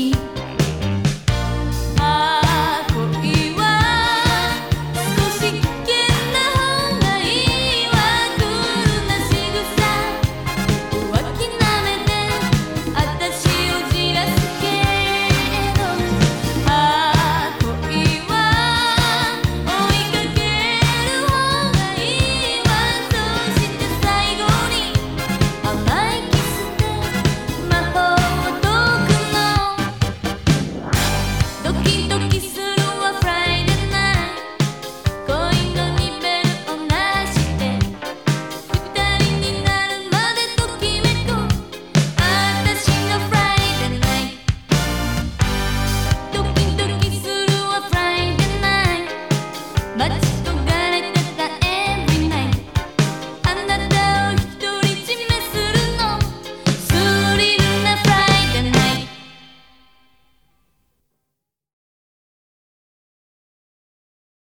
keep